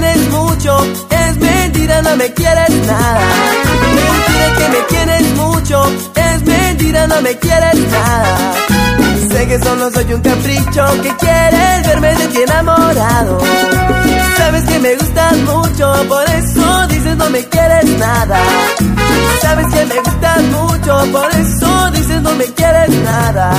me quieres mucho, es mentira, no me quieres nada. Mentira que me quieres mucho, es mentira, no me quieres nada. Sé que solo soy un capricho, que quieres verme de ti enamorado. Sabes que me gustas mucho, por eso dices no me quieres nada. Sabes que me gustas mucho, por eso dices no me quieres nada.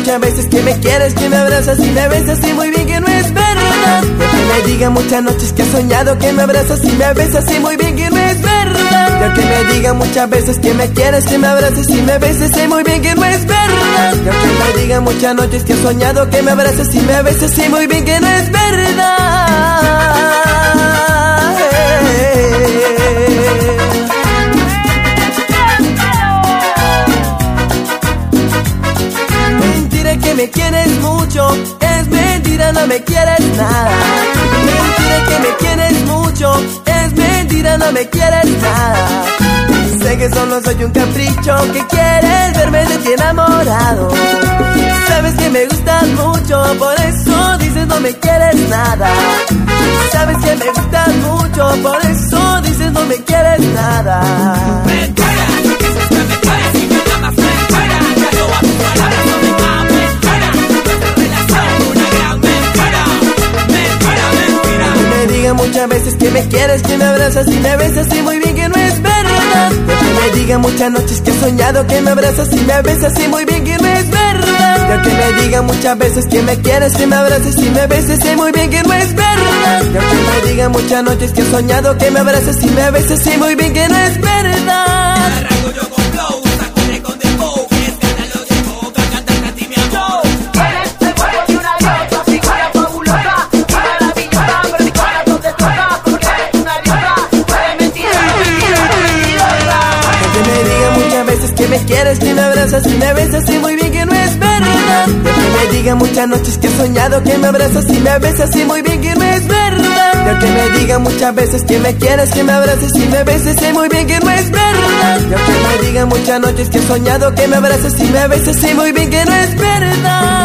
Muchas veces que me quieres, que me abrazas y me besas y muy bien que no es verdad. Que me diga muchas noches que has soñado que me abrazas y me besas y muy bien que no es verdad. Ya que me diga muchas veces que me quieres, que me abrazas y me besas y muy bien que no es verdad. Ya que me diga muchas noches que has soñado que me abrazas y me besas y muy bien que no es verdad. Me quieres mucho, es mentira, no me quieres nada. Mentira que me quieres mucho, es mentira, no me quieres nada. Sé que solo soy un capricho, que quieres verme de ti enamorado. Sabes que me gustas mucho, por eso dices no me quieres nada. Sabes que me gustas mucho, por eso dices no me quieres nada. Muchas veces que me quieres, que me abrazas y me besas y muy bien que no es verdad. que me diga muchas noches que he soñado que me abrazas y me besas y muy bien que no es verdad. Ya que me diga muchas veces que me quieres, que me abrazas y me besas y muy bien que no es verdad. Ya que me diga muchas noches que he soñado que me abrazas y me besas y muy bien que no es verdad. Quieres, que me abrazas y me besas y muy bien que no es verdad. que me diga muchas noches que he soñado que me abrazas y me besas y muy bien que no es verdad. Ya que me diga muchas veces que me quieres, que me abrazas y me beses y muy bien que no es verdad. Ya que me diga muchas noches que he soñado que me abrazas y me besas y muy bien que no es verdad.